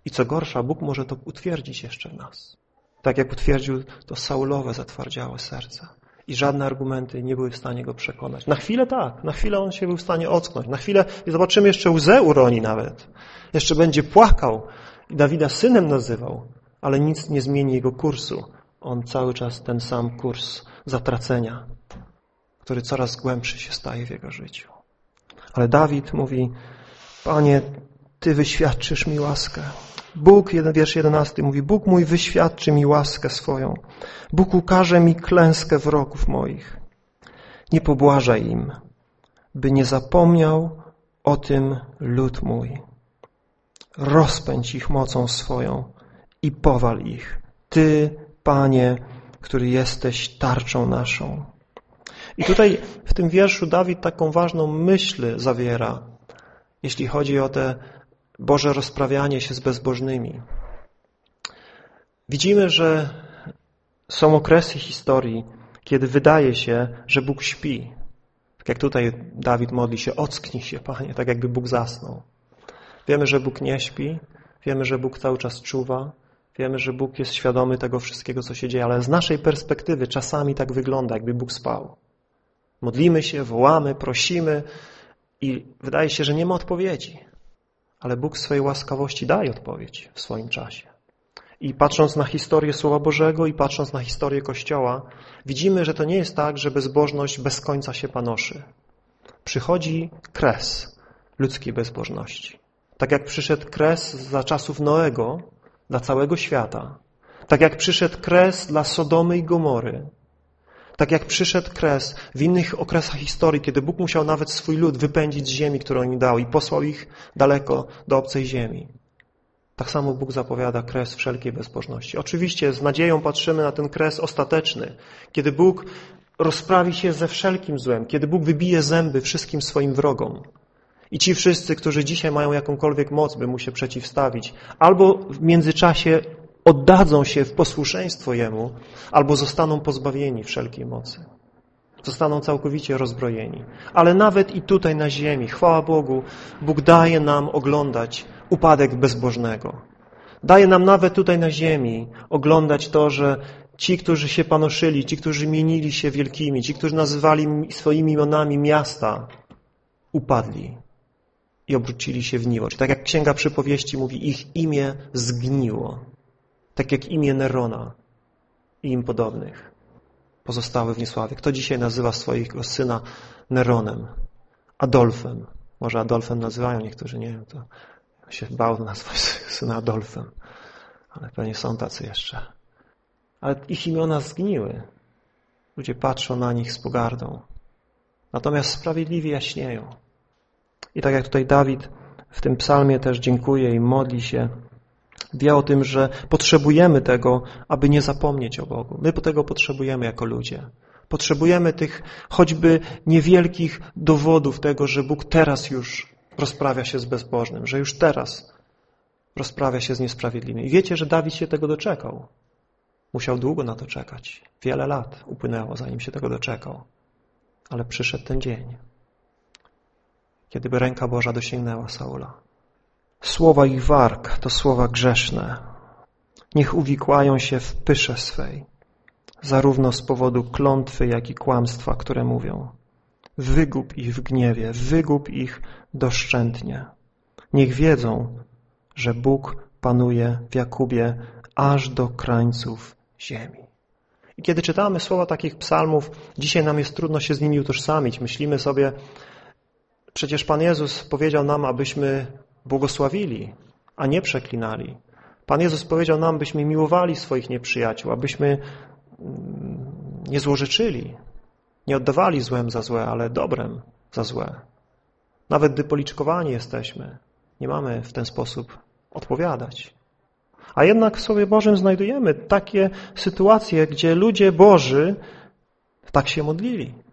I co gorsza, Bóg może to utwierdzić jeszcze w nas. Tak jak utwierdził to Saulowe zatwardziałe serce. I żadne argumenty nie były w stanie go przekonać. Na chwilę tak, na chwilę on się był w stanie ocknąć. Na chwilę, i zobaczymy, jeszcze łzę uroni nawet. Jeszcze będzie płakał i Dawida synem nazywał ale nic nie zmieni jego kursu. On cały czas ten sam kurs zatracenia, który coraz głębszy się staje w jego życiu. Ale Dawid mówi, Panie, Ty wyświadczysz mi łaskę. Bóg, wiersz jedenasty mówi, Bóg mój wyświadczy mi łaskę swoją. Bóg ukaże mi klęskę wrogów moich. Nie pobłażaj im, by nie zapomniał o tym lud mój. Rozpędź ich mocą swoją i powal ich. Ty, Panie, który jesteś tarczą naszą. I tutaj w tym wierszu Dawid taką ważną myśl zawiera, jeśli chodzi o te Boże rozprawianie się z bezbożnymi. Widzimy, że są okresy historii, kiedy wydaje się, że Bóg śpi. Tak jak tutaj Dawid modli się, ocknij się, Panie, tak jakby Bóg zasnął. Wiemy, że Bóg nie śpi, wiemy, że Bóg cały czas czuwa, Wiemy, że Bóg jest świadomy tego wszystkiego, co się dzieje, ale z naszej perspektywy czasami tak wygląda, jakby Bóg spał. Modlimy się, wołamy, prosimy i wydaje się, że nie ma odpowiedzi. Ale Bóg w swojej łaskawości daje odpowiedź w swoim czasie. I patrząc na historię Słowa Bożego i patrząc na historię Kościoła, widzimy, że to nie jest tak, że bezbożność bez końca się panoszy. Przychodzi kres ludzkiej bezbożności. Tak jak przyszedł kres za czasów Noego dla całego świata, tak jak przyszedł kres dla Sodomy i Gomory, tak jak przyszedł kres w innych okresach historii, kiedy Bóg musiał nawet swój lud wypędzić z ziemi, którą im dał i posłał ich daleko do obcej ziemi. Tak samo Bóg zapowiada kres wszelkiej bezbożności. Oczywiście z nadzieją patrzymy na ten kres ostateczny, kiedy Bóg rozprawi się ze wszelkim złem, kiedy Bóg wybije zęby wszystkim swoim wrogom. I ci wszyscy, którzy dzisiaj mają jakąkolwiek moc, by Mu się przeciwstawić, albo w międzyczasie oddadzą się w posłuszeństwo Jemu, albo zostaną pozbawieni wszelkiej mocy. Zostaną całkowicie rozbrojeni. Ale nawet i tutaj na ziemi, chwała Bogu, Bóg daje nam oglądać upadek bezbożnego. Daje nam nawet tutaj na ziemi oglądać to, że ci, którzy się panoszyli, ci, którzy mienili się wielkimi, ci, którzy nazywali swoimi imionami miasta, upadli i obrócili się w niło. Czyli tak jak Księga Przypowieści mówi, ich imię zgniło. Tak jak imię Nerona i im podobnych pozostały w niesławie. Kto dzisiaj nazywa swojego syna Neronem? Adolfem. Może Adolfem nazywają niektórzy, nie wiem, to się bał nazwać syna Adolfem. Ale pewnie są tacy jeszcze. Ale ich imiona zgniły. Ludzie patrzą na nich z pogardą. Natomiast sprawiedliwi jaśnieją. I tak jak tutaj Dawid w tym psalmie też dziękuje i modli się, wie o tym, że potrzebujemy tego, aby nie zapomnieć o Bogu. My tego potrzebujemy jako ludzie. Potrzebujemy tych choćby niewielkich dowodów tego, że Bóg teraz już rozprawia się z bezbożnym, że już teraz rozprawia się z niesprawiedliwym. I wiecie, że Dawid się tego doczekał. Musiał długo na to czekać. Wiele lat upłynęło, zanim się tego doczekał. Ale przyszedł ten dzień, kiedyby ręka Boża dosięgnęła Saula. Słowa ich warg to słowa grzeszne. Niech uwikłają się w pysze swej, zarówno z powodu klątwy, jak i kłamstwa, które mówią. Wygub ich w gniewie, wygub ich doszczętnie. Niech wiedzą, że Bóg panuje w Jakubie aż do krańców ziemi. I kiedy czytamy słowa takich psalmów, dzisiaj nam jest trudno się z nimi utożsamić. Myślimy sobie, przecież Pan Jezus powiedział nam, abyśmy błogosławili, a nie przeklinali. Pan Jezus powiedział nam, byśmy miłowali swoich nieprzyjaciół, abyśmy mm, nie złorzeczyli, nie oddawali złem za złe, ale dobrem za złe. Nawet gdy policzkowani jesteśmy, nie mamy w ten sposób odpowiadać. A jednak w Słowie Bożym znajdujemy takie sytuacje, gdzie ludzie Boży tak się modlili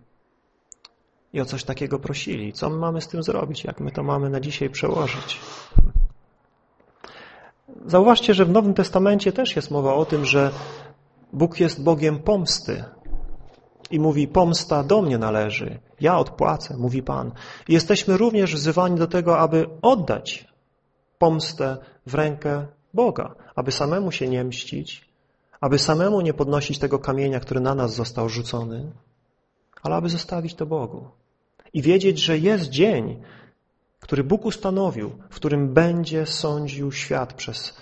i o coś takiego prosili. Co my mamy z tym zrobić? Jak my to mamy na dzisiaj przełożyć? Zauważcie, że w Nowym Testamencie też jest mowa o tym, że Bóg jest Bogiem pomsty i mówi, pomsta do mnie należy, ja odpłacę, mówi Pan. I jesteśmy również wzywani do tego, aby oddać pomstę w rękę Boga, aby samemu się nie mścić, aby samemu nie podnosić tego kamienia, który na nas został rzucony, ale aby zostawić to Bogu. I wiedzieć, że jest dzień, który Bóg ustanowił, w którym będzie sądził świat przez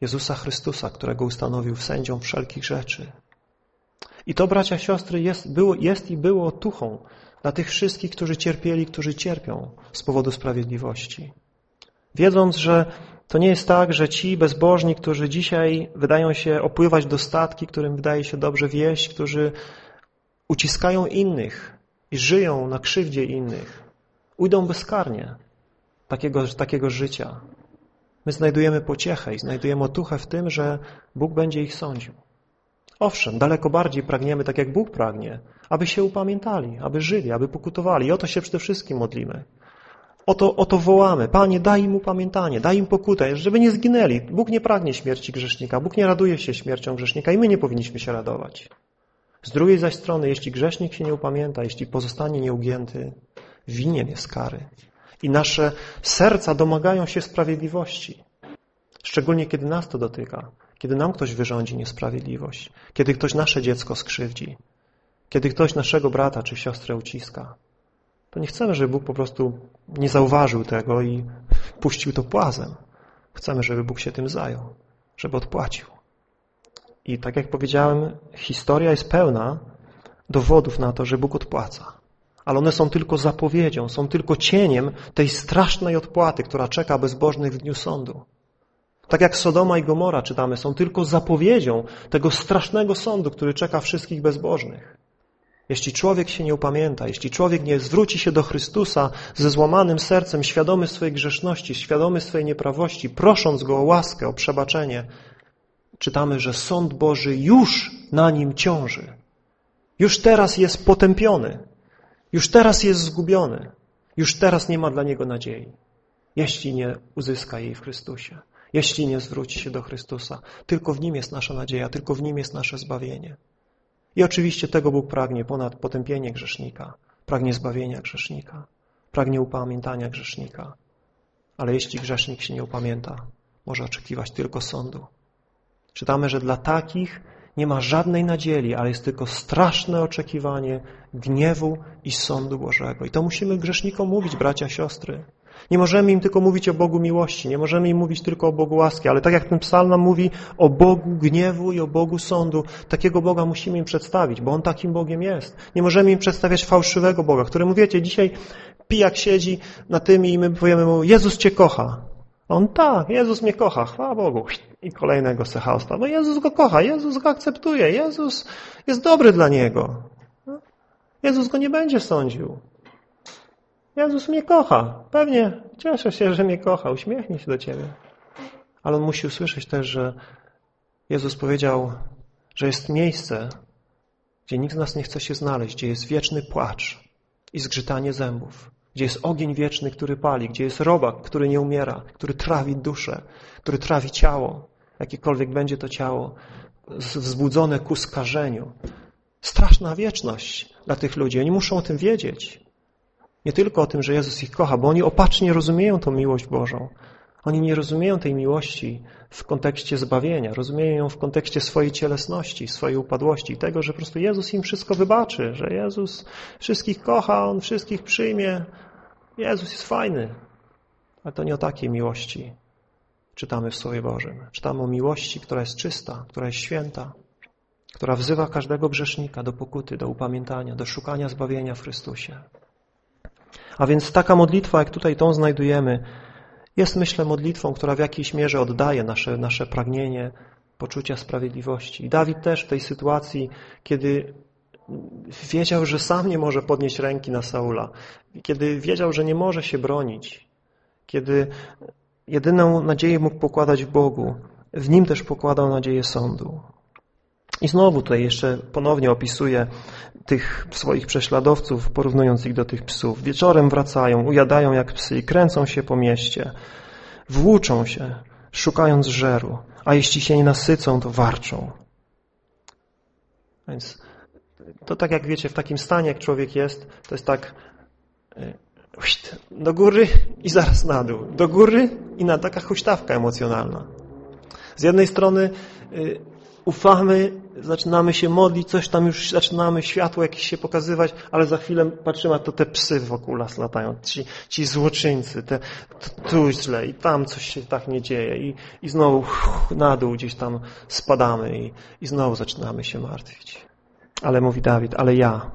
Jezusa Chrystusa, którego ustanowił sędzią wszelkich rzeczy. I to, bracia, siostry, jest, było, jest i było otuchą dla tych wszystkich, którzy cierpieli, którzy cierpią z powodu sprawiedliwości. Wiedząc, że to nie jest tak, że ci bezbożni, którzy dzisiaj wydają się opływać do statki, którym wydaje się dobrze wieść, którzy uciskają innych i żyją na krzywdzie innych, ujdą bezkarnie takiego, takiego życia. My znajdujemy pociechę i znajdujemy otuchę w tym, że Bóg będzie ich sądził. Owszem, daleko bardziej pragniemy, tak jak Bóg pragnie, aby się upamiętali, aby żyli, aby pokutowali. I o to się przede wszystkim modlimy. O to, o to wołamy. Panie, daj im upamiętanie, daj im pokutę, żeby nie zginęli. Bóg nie pragnie śmierci grzesznika, Bóg nie raduje się śmiercią grzesznika i my nie powinniśmy się radować. Z drugiej zaś strony, jeśli grzesznik się nie upamięta, jeśli pozostanie nieugięty, winien jest kary. I nasze serca domagają się sprawiedliwości. Szczególnie kiedy nas to dotyka. Kiedy nam ktoś wyrządzi niesprawiedliwość. Kiedy ktoś nasze dziecko skrzywdzi. Kiedy ktoś naszego brata czy siostrę uciska. To nie chcemy, żeby Bóg po prostu nie zauważył tego i puścił to płazem. Chcemy, żeby Bóg się tym zajął. Żeby odpłacił. I tak jak powiedziałem, historia jest pełna dowodów na to, że Bóg odpłaca. ale one są tylko zapowiedzią, są tylko cieniem tej strasznej odpłaty, która czeka bezbożnych w dniu sądu. Tak jak Sodoma i Gomora czytamy, są tylko zapowiedzią tego strasznego sądu, który czeka wszystkich bezbożnych. Jeśli człowiek się nie upamięta, jeśli człowiek nie zwróci się do Chrystusa ze złamanym sercem, świadomy swojej grzeszności, świadomy swojej nieprawości, prosząc Go o łaskę, o przebaczenie, czytamy, że sąd Boży już na nim ciąży. Już teraz jest potępiony. Już teraz jest zgubiony. Już teraz nie ma dla niego nadziei, jeśli nie uzyska jej w Chrystusie, jeśli nie zwróci się do Chrystusa. Tylko w Nim jest nasza nadzieja, tylko w Nim jest nasze zbawienie. I oczywiście tego Bóg pragnie ponad potępienie grzesznika, pragnie zbawienia grzesznika, pragnie upamiętania grzesznika. Ale jeśli grzesznik się nie upamięta, może oczekiwać tylko sądu. Czytamy, że dla takich nie ma żadnej nadziei, ale jest tylko straszne oczekiwanie gniewu i sądu Bożego. I to musimy grzesznikom mówić, bracia, siostry. Nie możemy im tylko mówić o Bogu miłości, nie możemy im mówić tylko o Bogu łaski, ale tak jak ten psalm nam mówi o Bogu gniewu i o Bogu sądu, takiego Boga musimy im przedstawić, bo On takim Bogiem jest. Nie możemy im przedstawiać fałszywego Boga, któremu wiecie, dzisiaj pijak siedzi na tym i my powiemy mu, Jezus Cię kocha. On tak, Jezus mnie kocha, chwała Bogu. I kolejnego sechausta, bo Jezus go kocha, Jezus go akceptuje, Jezus jest dobry dla niego. Jezus go nie będzie sądził. Jezus mnie kocha. Pewnie cieszę się, że mnie kocha. Uśmiechnie się do Ciebie. Ale on musi usłyszeć też, że Jezus powiedział, że jest miejsce, gdzie nikt z nas nie chce się znaleźć, gdzie jest wieczny płacz i zgrzytanie zębów, gdzie jest ogień wieczny, który pali, gdzie jest robak, który nie umiera, który trawi duszę, który trawi ciało, jakiekolwiek będzie to ciało, wzbudzone ku skażeniu. Straszna wieczność dla tych ludzi. Oni muszą o tym wiedzieć. Nie tylko o tym, że Jezus ich kocha, bo oni opacznie rozumieją tą miłość Bożą. Oni nie rozumieją tej miłości w kontekście zbawienia, rozumieją ją w kontekście swojej cielesności, swojej upadłości, tego, że po prostu Jezus im wszystko wybaczy, że Jezus wszystkich kocha, On wszystkich przyjmie. Jezus jest fajny. Ale to nie o takiej miłości czytamy w Słowie Bożym. Czytamy o miłości, która jest czysta, która jest święta, która wzywa każdego grzesznika do pokuty, do upamiętania, do szukania zbawienia w Chrystusie. A więc taka modlitwa, jak tutaj tą znajdujemy, jest myślę modlitwą, która w jakiejś mierze oddaje nasze, nasze pragnienie poczucia sprawiedliwości. I Dawid też w tej sytuacji, kiedy wiedział, że sam nie może podnieść ręki na Saula, kiedy wiedział, że nie może się bronić, kiedy jedyną nadzieję mógł pokładać w Bogu, w Nim też pokładał nadzieję sądu. I znowu tutaj jeszcze ponownie opisuje tych swoich prześladowców, porównując ich do tych psów. Wieczorem wracają, ujadają jak psy kręcą się po mieście. Włóczą się, szukając żeru, a jeśli się nie nasycą, to warczą. Więc to tak jak wiecie, w takim stanie, jak człowiek jest, to jest tak e, do góry i zaraz na dół. Do góry i na taka huśtawka emocjonalna. Z jednej strony e, ufamy, zaczynamy się modlić, coś tam już zaczynamy, światło jakieś się pokazywać, ale za chwilę patrzymy, a to te psy wokół nas latają, ci, ci złoczyńcy, te, tu źle i tam coś się tak nie dzieje i, i znowu uff, na dół gdzieś tam spadamy i, i znowu zaczynamy się martwić. Ale mówi Dawid, ale ja,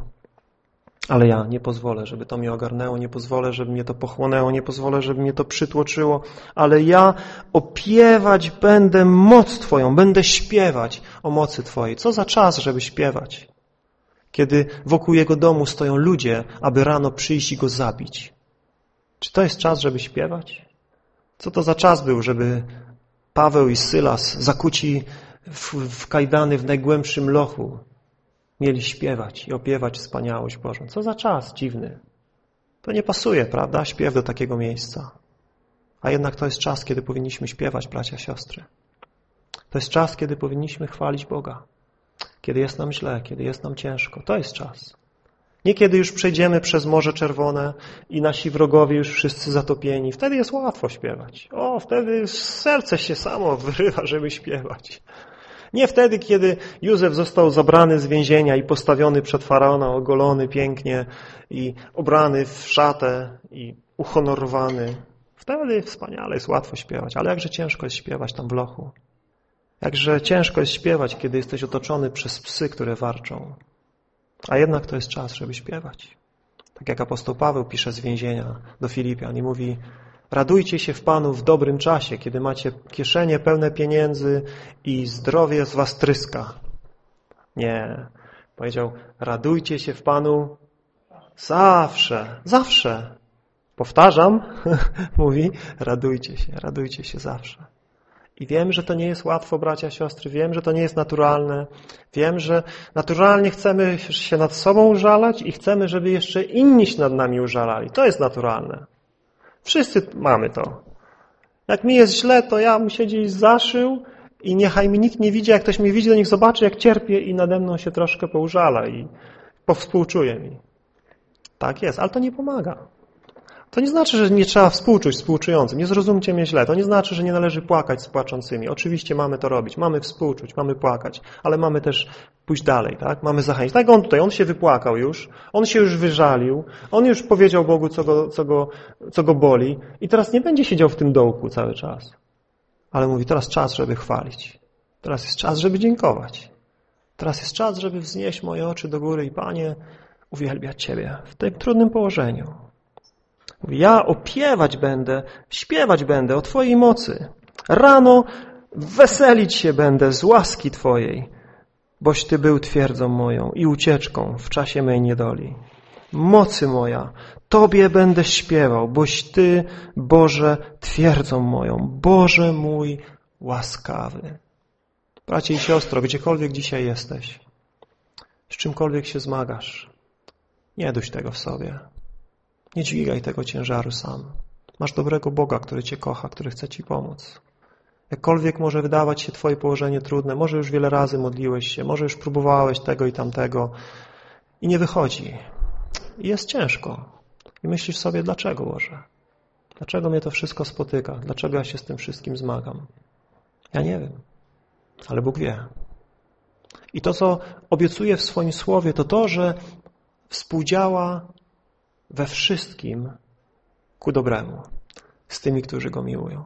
ale ja nie pozwolę, żeby to mnie ogarnęło, nie pozwolę, żeby mnie to pochłonęło, nie pozwolę, żeby mnie to przytłoczyło, ale ja opiewać będę moc Twoją, będę śpiewać o mocy Twojej. Co za czas, żeby śpiewać? Kiedy wokół jego domu stoją ludzie, aby rano przyjść i go zabić. Czy to jest czas, żeby śpiewać? Co to za czas był, żeby Paweł i Sylas zakuci w, w kajdany w najgłębszym lochu mieli śpiewać i opiewać wspaniałość Bożą. Co za czas dziwny. To nie pasuje, prawda? Śpiew do takiego miejsca. A jednak to jest czas, kiedy powinniśmy śpiewać, bracia, siostry. To jest czas, kiedy powinniśmy chwalić Boga. Kiedy jest nam źle, kiedy jest nam ciężko. To jest czas. Nie kiedy już przejdziemy przez Morze Czerwone i nasi wrogowie już wszyscy zatopieni. Wtedy jest łatwo śpiewać. O, wtedy serce się samo wyrywa, żeby śpiewać. Nie wtedy, kiedy Józef został zabrany z więzienia i postawiony przed Faraona, ogolony pięknie i obrany w szatę i uhonorowany. Wtedy wspaniale jest łatwo śpiewać, ale jakże ciężko jest śpiewać tam w lochu. Jakże ciężko jest śpiewać, kiedy jesteś otoczony przez psy, które warczą. A jednak to jest czas, żeby śpiewać. Tak jak apostoł Paweł pisze z więzienia do Filipian i mówi radujcie się w Panu w dobrym czasie, kiedy macie kieszenie pełne pieniędzy i zdrowie z was tryska. Nie. Powiedział, radujcie się w Panu zawsze, zawsze. Powtarzam, mówi, radujcie się, radujcie się zawsze. I wiem, że to nie jest łatwo, bracia, siostry, wiem, że to nie jest naturalne. Wiem, że naturalnie chcemy się nad sobą użalać i chcemy, żeby jeszcze inni się nad nami użalali. To jest naturalne. Wszyscy mamy to. Jak mi jest źle, to ja bym się gdzieś zaszył i niechaj mi nikt nie widzi, jak ktoś mnie widzi, to niech zobaczy, jak cierpię i nade mną się troszkę poużala i powspółczuje mi. Tak jest, ale to nie pomaga. To nie znaczy, że nie trzeba współczuć współczującym. Nie zrozumcie mnie źle. To nie znaczy, że nie należy płakać z płaczącymi. Oczywiście mamy to robić. Mamy współczuć, mamy płakać, ale mamy też pójść dalej, tak? Mamy zachęcić. Tak on tutaj, on się wypłakał już, on się już wyżalił, on już powiedział Bogu, co go, co go, co go boli i teraz nie będzie siedział w tym dołku cały czas. Ale mówi, teraz czas, żeby chwalić. Teraz jest czas, żeby dziękować. Teraz jest czas, żeby wznieść moje oczy do góry i Panie, uwielbiać Ciebie w tym trudnym położeniu. Ja opiewać będę, śpiewać będę o Twojej mocy. Rano weselić się będę z łaski Twojej, boś Ty był twierdzą moją i ucieczką w czasie mej niedoli. Mocy moja, Tobie będę śpiewał, boś Ty, Boże, twierdzą moją, Boże mój łaskawy. Bracie i siostro, gdziekolwiek dzisiaj jesteś, z czymkolwiek się zmagasz, nie duś tego w sobie. Nie dźwigaj tego ciężaru sam. Masz dobrego Boga, który Cię kocha, który chce Ci pomóc. Jakkolwiek może wydawać się Twoje położenie trudne, może już wiele razy modliłeś się, może już próbowałeś tego i tamtego i nie wychodzi. I jest ciężko. I myślisz sobie, dlaczego Boże? Dlaczego mnie to wszystko spotyka? Dlaczego ja się z tym wszystkim zmagam? Ja nie wiem, ale Bóg wie. I to, co obiecuje w swoim słowie, to to, że współdziała we wszystkim ku dobremu z tymi, którzy Go miłują.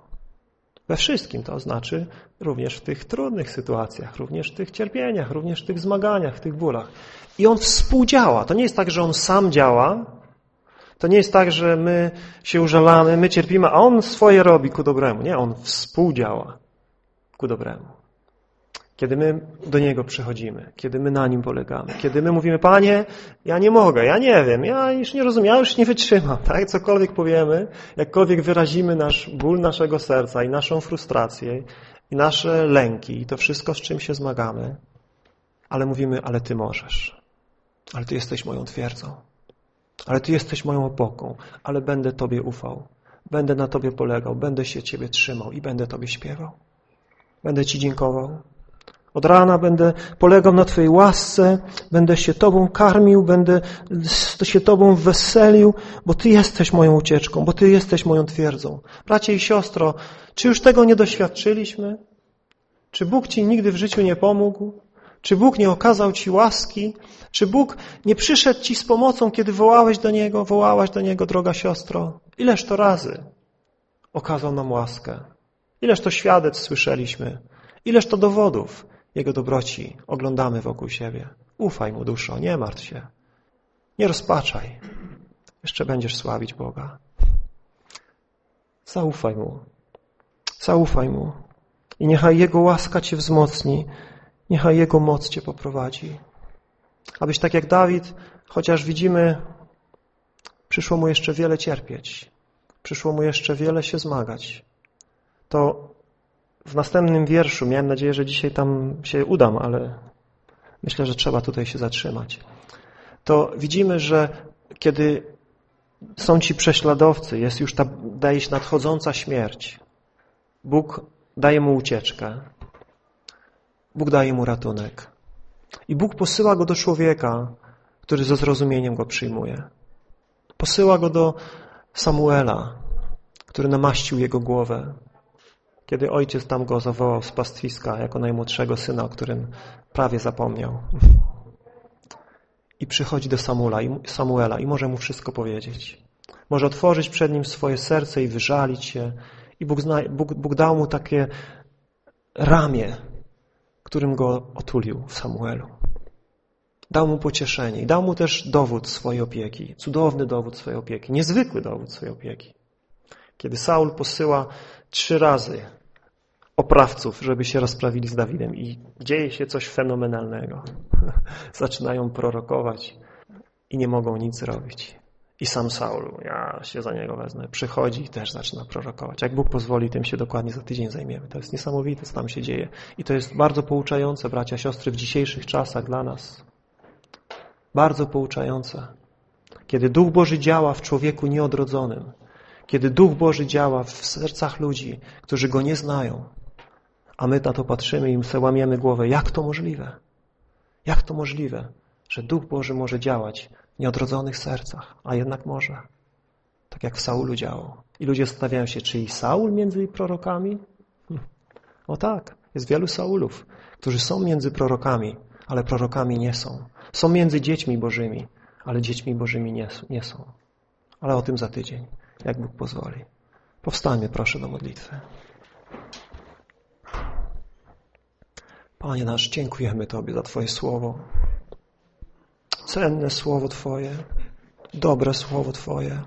We wszystkim to znaczy również w tych trudnych sytuacjach, również w tych cierpieniach, również w tych zmaganiach, w tych bólach. I On współdziała. To nie jest tak, że On sam działa, to nie jest tak, że my się użalamy, my cierpimy, a On swoje robi ku dobremu. Nie, On współdziała ku dobremu. Kiedy my do Niego przychodzimy, kiedy my na Nim polegamy, kiedy my mówimy, Panie, ja nie mogę, ja nie wiem, ja już nie rozumiem, ja już nie wytrzymam, tak? Cokolwiek powiemy, jakkolwiek wyrazimy nasz ból naszego serca i naszą frustrację i nasze lęki i to wszystko, z czym się zmagamy, ale mówimy, ale Ty możesz, ale Ty jesteś moją twierdzą, ale Ty jesteś moją opoką, ale będę Tobie ufał, będę na Tobie polegał, będę się Ciebie trzymał i będę Tobie śpiewał. Będę Ci dziękował, od rana będę polegał na Twojej łasce, będę się Tobą karmił, będę się Tobą weselił, bo Ty jesteś moją ucieczką, bo Ty jesteś moją twierdzą. Bracie i siostro, czy już tego nie doświadczyliśmy? Czy Bóg Ci nigdy w życiu nie pomógł? Czy Bóg nie okazał Ci łaski? Czy Bóg nie przyszedł Ci z pomocą, kiedy wołałeś do Niego, wołałaś do Niego, droga siostro? Ileż to razy okazał nam łaskę? Ileż to świadectw słyszeliśmy? Ileż to dowodów? Jego dobroci oglądamy wokół siebie. Ufaj Mu, duszo, nie martw się. Nie rozpaczaj. Jeszcze będziesz sławić Boga. Zaufaj Mu. Zaufaj Mu. I niechaj Jego łaska Cię wzmocni. Niechaj Jego moc Cię poprowadzi. Abyś tak jak Dawid, chociaż widzimy, przyszło mu jeszcze wiele cierpieć, przyszło mu jeszcze wiele się zmagać, to w następnym wierszu, miałem nadzieję, że dzisiaj tam się udam, ale myślę, że trzeba tutaj się zatrzymać. To widzimy, że kiedy są ci prześladowcy, jest już ta, daje się nadchodząca śmierć, Bóg daje mu ucieczkę, Bóg daje mu ratunek. I Bóg posyła go do człowieka, który ze zrozumieniem go przyjmuje. Posyła go do Samuela, który namaścił jego głowę, kiedy ojciec tam go zawołał z pastwiska jako najmłodszego syna, o którym prawie zapomniał. I przychodzi do Samuela i, może mu wszystko powiedzieć. Może otworzyć przed nim swoje serce i wyżalić się. I Bóg, zna, Bóg, Bóg dał mu takie ramię, którym go otulił w Samuelu. Dał mu pocieszenie i dał mu też dowód swojej opieki, cudowny dowód swojej opieki, niezwykły dowód swojej opieki. Kiedy Saul posyła trzy razy oprawców, żeby się rozprawili z Dawidem i dzieje się coś fenomenalnego. Zaczynają prorokować i nie mogą nic zrobić. I sam Saul, ja się za niego wezmę, przychodzi i też zaczyna prorokować. Jak Bóg pozwoli, tym się dokładnie za tydzień zajmiemy. To jest niesamowite, co tam się dzieje. I to jest bardzo pouczające, bracia, siostry, w dzisiejszych czasach dla nas. Bardzo pouczające. Kiedy Duch Boży działa w człowieku nieodrodzonym, kiedy Duch Boży działa w sercach ludzi, którzy Go nie znają, a my na to patrzymy i sobie łamiemy głowę, jak to możliwe? Jak to możliwe, że Duch Boży może działać w nieodrodzonych sercach, a jednak może. Tak jak w Saulu działał. I ludzie zastanawiają się, czy i Saul między prorokami? O tak, jest wielu Saulów, którzy są między prorokami, ale prorokami nie są. Są między dziećmi bożymi, ale dziećmi bożymi nie są. Ale o tym za tydzień, jak Bóg pozwoli. Powstańmy proszę do modlitwy. Panie nasz, dziękujemy Tobie za Twoje słowo. Cenne słowo Twoje, dobre słowo Twoje.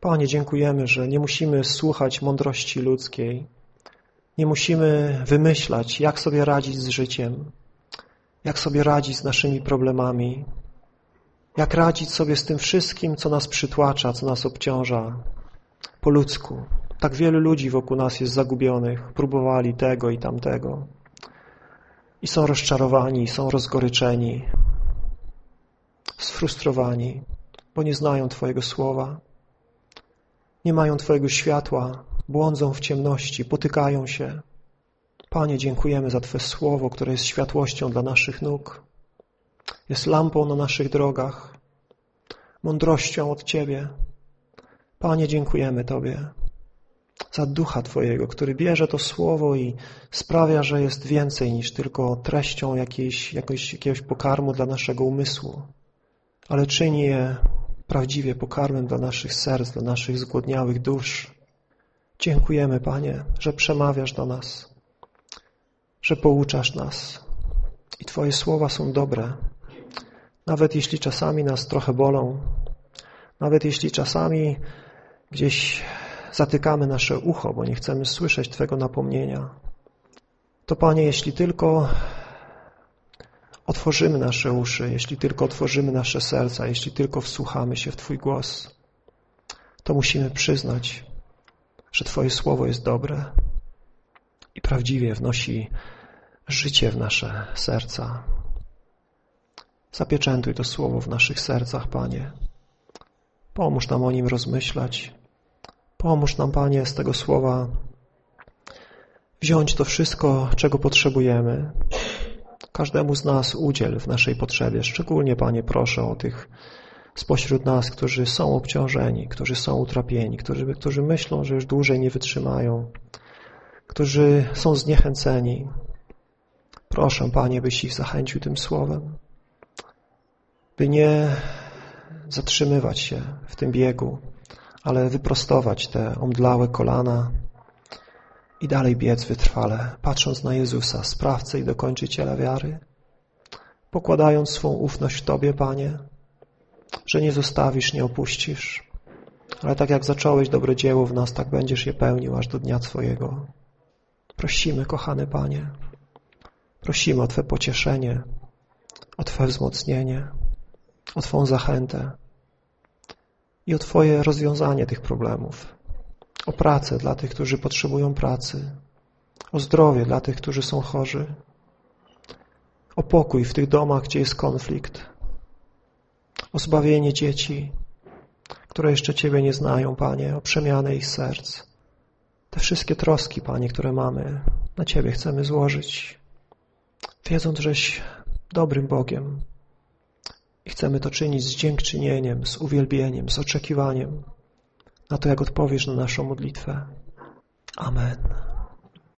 Panie, dziękujemy, że nie musimy słuchać mądrości ludzkiej. Nie musimy wymyślać, jak sobie radzić z życiem, jak sobie radzić z naszymi problemami, jak radzić sobie z tym wszystkim, co nas przytłacza, co nas obciąża po ludzku. Tak wielu ludzi wokół nas jest zagubionych, próbowali tego i tamtego i są rozczarowani, są rozgoryczeni, sfrustrowani, bo nie znają Twojego słowa, nie mają Twojego światła, błądzą w ciemności, potykają się. Panie, dziękujemy za Twoje słowo, które jest światłością dla naszych nóg, jest lampą na naszych drogach, mądrością od Ciebie. Panie, dziękujemy Tobie za ducha Twojego, który bierze to słowo i sprawia, że jest więcej niż tylko treścią jakiejś, jakoś, jakiegoś pokarmu dla naszego umysłu, ale czyni je prawdziwie pokarmem dla naszych serc, dla naszych zgłodniałych dusz. Dziękujemy, Panie, że przemawiasz do nas, że pouczasz nas i Twoje słowa są dobre, nawet jeśli czasami nas trochę bolą, nawet jeśli czasami gdzieś zatykamy nasze ucho, bo nie chcemy słyszeć Twego napomnienia, to Panie, jeśli tylko otworzymy nasze uszy, jeśli tylko otworzymy nasze serca, jeśli tylko wsłuchamy się w Twój głos, to musimy przyznać, że Twoje słowo jest dobre i prawdziwie wnosi życie w nasze serca. Zapieczętuj to słowo w naszych sercach, Panie. Pomóż nam o nim rozmyślać, Pomóż nam, Panie, z tego słowa wziąć to wszystko, czego potrzebujemy. Każdemu z nas udziel w naszej potrzebie. Szczególnie, Panie, proszę o tych spośród nas, którzy są obciążeni, którzy są utrapieni, którzy, którzy myślą, że już dłużej nie wytrzymają, którzy są zniechęceni. Proszę, Panie, byś ich zachęcił tym słowem, by nie zatrzymywać się w tym biegu, ale wyprostować te omdlałe kolana i dalej biec wytrwale, patrząc na Jezusa, sprawcę i dokończyciela wiary, pokładając swą ufność w Tobie, Panie, że nie zostawisz, nie opuścisz, ale tak jak zacząłeś dobre dzieło w nas, tak będziesz je pełnił aż do dnia Twojego. Prosimy, kochany Panie, prosimy o Twe pocieszenie, o Twe wzmocnienie, o Twą zachętę, i o Twoje rozwiązanie tych problemów, o pracę dla tych, którzy potrzebują pracy, o zdrowie dla tych, którzy są chorzy, o pokój w tych domach, gdzie jest konflikt, o zbawienie dzieci, które jeszcze Ciebie nie znają, Panie, o przemianę ich serc. Te wszystkie troski, Panie, które mamy, na Ciebie chcemy złożyć, wiedząc, żeś dobrym Bogiem, i chcemy to czynić z dziękczynieniem, z uwielbieniem, z oczekiwaniem na to, jak odpowiesz na naszą modlitwę. Amen.